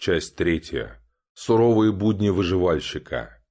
Часть третья. Суровые будни выживальщика.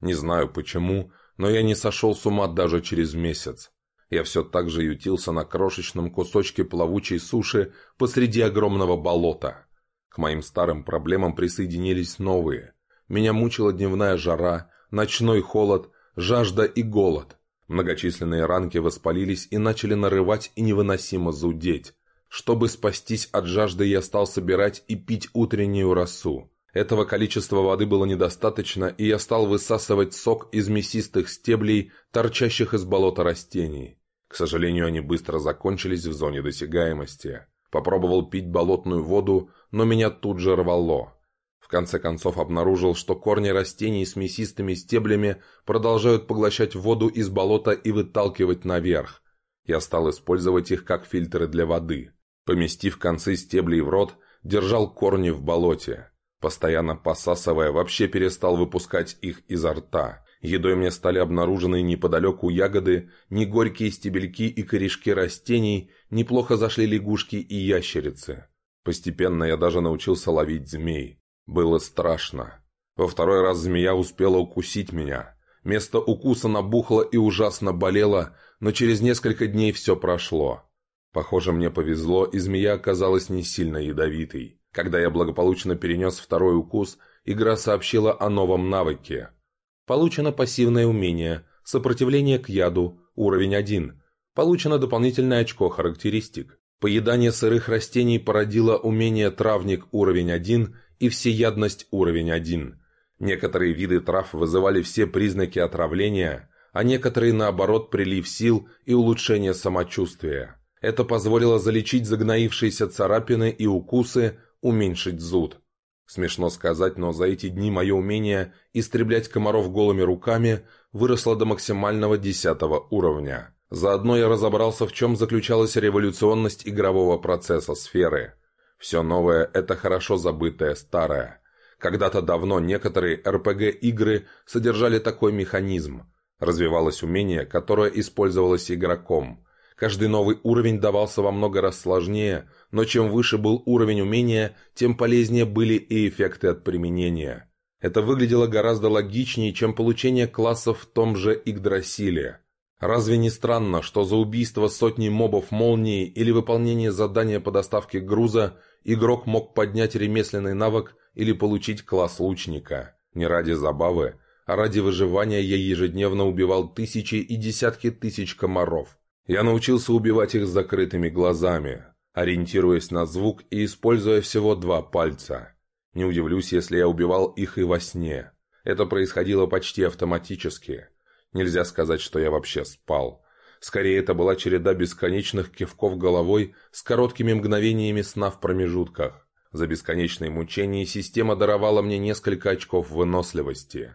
Не знаю почему, но я не сошел с ума даже через месяц. Я все так же ютился на крошечном кусочке плавучей суши посреди огромного болота. К моим старым проблемам присоединились новые. Меня мучила дневная жара, ночной холод, жажда и голод. Многочисленные ранки воспалились и начали нарывать и невыносимо зудеть. Чтобы спастись от жажды, я стал собирать и пить утреннюю росу. Этого количества воды было недостаточно, и я стал высасывать сок из мясистых стеблей, торчащих из болота растений. К сожалению, они быстро закончились в зоне досягаемости. Попробовал пить болотную воду, но меня тут же рвало. В конце концов обнаружил, что корни растений с мясистыми стеблями продолжают поглощать воду из болота и выталкивать наверх. Я стал использовать их как фильтры для воды. Поместив концы стеблей в рот, держал корни в болоте. Постоянно посасывая, вообще перестал выпускать их изо рта. Едой мне стали обнаружены неподалеку ягоды, не горькие стебельки и корешки растений, неплохо зашли лягушки и ящерицы. Постепенно я даже научился ловить змей. Было страшно. Во второй раз змея успела укусить меня. Место укуса набухло и ужасно болело, но через несколько дней все прошло. Похоже, мне повезло, и змея оказалась не сильно ядовитой. Когда я благополучно перенес второй укус, игра сообщила о новом навыке – Получено пассивное умение «Сопротивление к яду», уровень 1. Получено дополнительное очко характеристик. Поедание сырых растений породило умение «Травник» уровень 1 и «Всеядность» уровень 1. Некоторые виды трав вызывали все признаки отравления, а некоторые, наоборот, прилив сил и улучшение самочувствия. Это позволило залечить загноившиеся царапины и укусы, уменьшить зуд. Смешно сказать, но за эти дни мое умение истреблять комаров голыми руками выросло до максимального десятого уровня. Заодно я разобрался, в чем заключалась революционность игрового процесса сферы. Все новое – это хорошо забытое старое. Когда-то давно некоторые RPG-игры содержали такой механизм. Развивалось умение, которое использовалось игроком. Каждый новый уровень давался во много раз сложнее, но чем выше был уровень умения, тем полезнее были и эффекты от применения. Это выглядело гораздо логичнее, чем получение классов в том же Игдрасиле. Разве не странно, что за убийство сотни мобов молнии или выполнение задания по доставке груза игрок мог поднять ремесленный навык или получить класс лучника? Не ради забавы, а ради выживания я ежедневно убивал тысячи и десятки тысяч комаров. Я научился убивать их с закрытыми глазами, ориентируясь на звук и используя всего два пальца. Не удивлюсь, если я убивал их и во сне. Это происходило почти автоматически. Нельзя сказать, что я вообще спал. Скорее, это была череда бесконечных кивков головой с короткими мгновениями сна в промежутках. За бесконечные мучения система даровала мне несколько очков выносливости.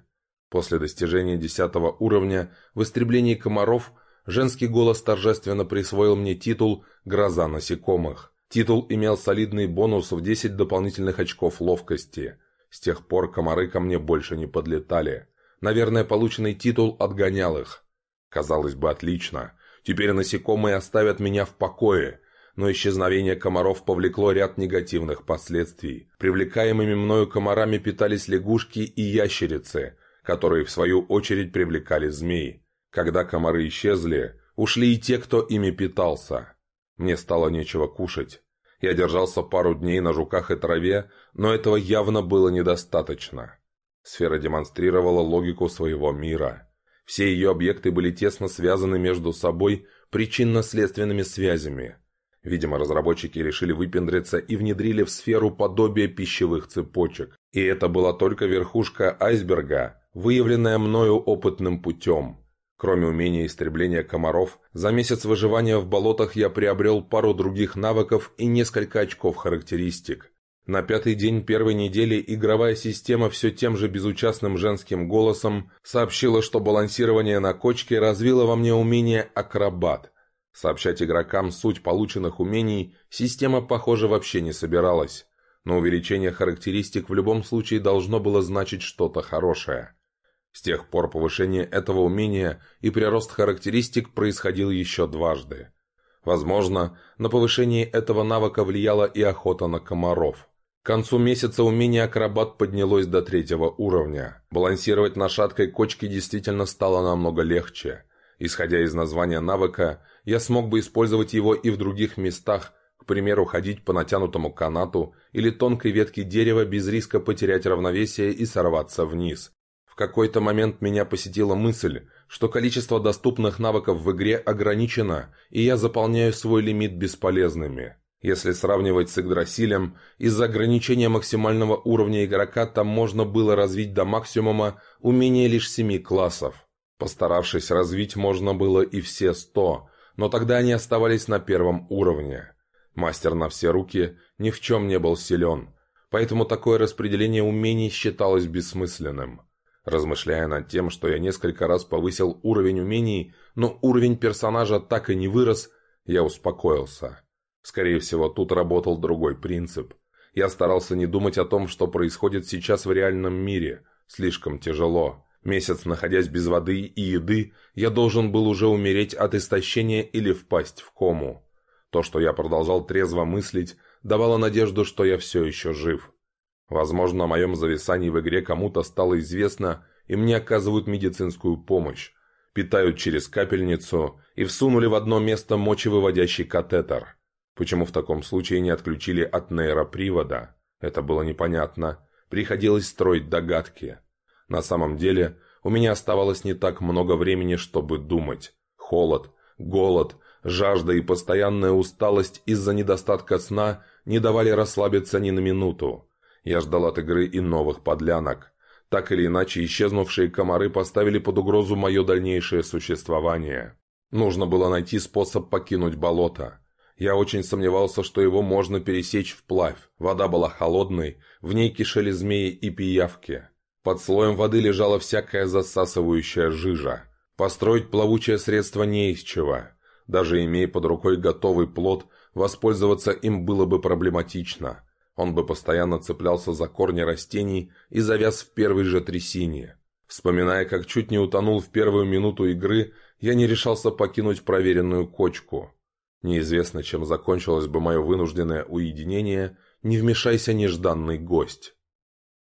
После достижения десятого уровня в истреблении комаров – Женский голос торжественно присвоил мне титул «Гроза насекомых». Титул имел солидный бонус в 10 дополнительных очков ловкости. С тех пор комары ко мне больше не подлетали. Наверное, полученный титул отгонял их. Казалось бы, отлично. Теперь насекомые оставят меня в покое. Но исчезновение комаров повлекло ряд негативных последствий. Привлекаемыми мною комарами питались лягушки и ящерицы, которые в свою очередь привлекали змей. Когда комары исчезли, ушли и те, кто ими питался. Мне стало нечего кушать. Я держался пару дней на жуках и траве, но этого явно было недостаточно. Сфера демонстрировала логику своего мира. Все ее объекты были тесно связаны между собой причинно-следственными связями. Видимо, разработчики решили выпендриться и внедрили в сферу подобие пищевых цепочек. И это была только верхушка айсберга, выявленная мною опытным путем. Кроме умения истребления комаров, за месяц выживания в болотах я приобрел пару других навыков и несколько очков характеристик. На пятый день первой недели игровая система все тем же безучастным женским голосом сообщила, что балансирование на кочке развило во мне умение «акробат». Сообщать игрокам суть полученных умений система, похоже, вообще не собиралась. Но увеличение характеристик в любом случае должно было значить что-то хорошее. С тех пор повышение этого умения и прирост характеристик происходил еще дважды. Возможно, на повышение этого навыка влияла и охота на комаров. концу месяца умение акробат поднялось до третьего уровня. Балансировать на шаткой кочке действительно стало намного легче. Исходя из названия навыка, я смог бы использовать его и в других местах, к примеру, ходить по натянутому канату или тонкой ветке дерева без риска потерять равновесие и сорваться вниз. Какой-то момент меня посетила мысль, что количество доступных навыков в игре ограничено, и я заполняю свой лимит бесполезными. Если сравнивать с Игдрасилем, из-за ограничения максимального уровня игрока там можно было развить до максимума умение лишь семи классов. Постаравшись развить можно было и все сто, но тогда они оставались на первом уровне. Мастер на все руки ни в чем не был силен, поэтому такое распределение умений считалось бессмысленным. Размышляя над тем, что я несколько раз повысил уровень умений, но уровень персонажа так и не вырос, я успокоился. Скорее всего, тут работал другой принцип. Я старался не думать о том, что происходит сейчас в реальном мире. Слишком тяжело. Месяц находясь без воды и еды, я должен был уже умереть от истощения или впасть в кому. То, что я продолжал трезво мыслить, давало надежду, что я все еще жив. Возможно, о моем зависании в игре кому-то стало известно, и мне оказывают медицинскую помощь. Питают через капельницу и всунули в одно место мочевыводящий катетер. Почему в таком случае не отключили от нейропривода? Это было непонятно. Приходилось строить догадки. На самом деле, у меня оставалось не так много времени, чтобы думать. Холод, голод, жажда и постоянная усталость из-за недостатка сна не давали расслабиться ни на минуту. Я ждал от игры и новых подлянок. Так или иначе, исчезнувшие комары поставили под угрозу мое дальнейшее существование. Нужно было найти способ покинуть болото. Я очень сомневался, что его можно пересечь вплавь. Вода была холодной, в ней кишели змеи и пиявки. Под слоем воды лежала всякая засасывающая жижа. Построить плавучее средство не из чего. Даже имея под рукой готовый плод, воспользоваться им было бы проблематично. Он бы постоянно цеплялся за корни растений и завяз в первой же трясине. Вспоминая, как чуть не утонул в первую минуту игры, я не решался покинуть проверенную кочку. Неизвестно, чем закончилось бы мое вынужденное уединение, не вмешайся нежданный гость.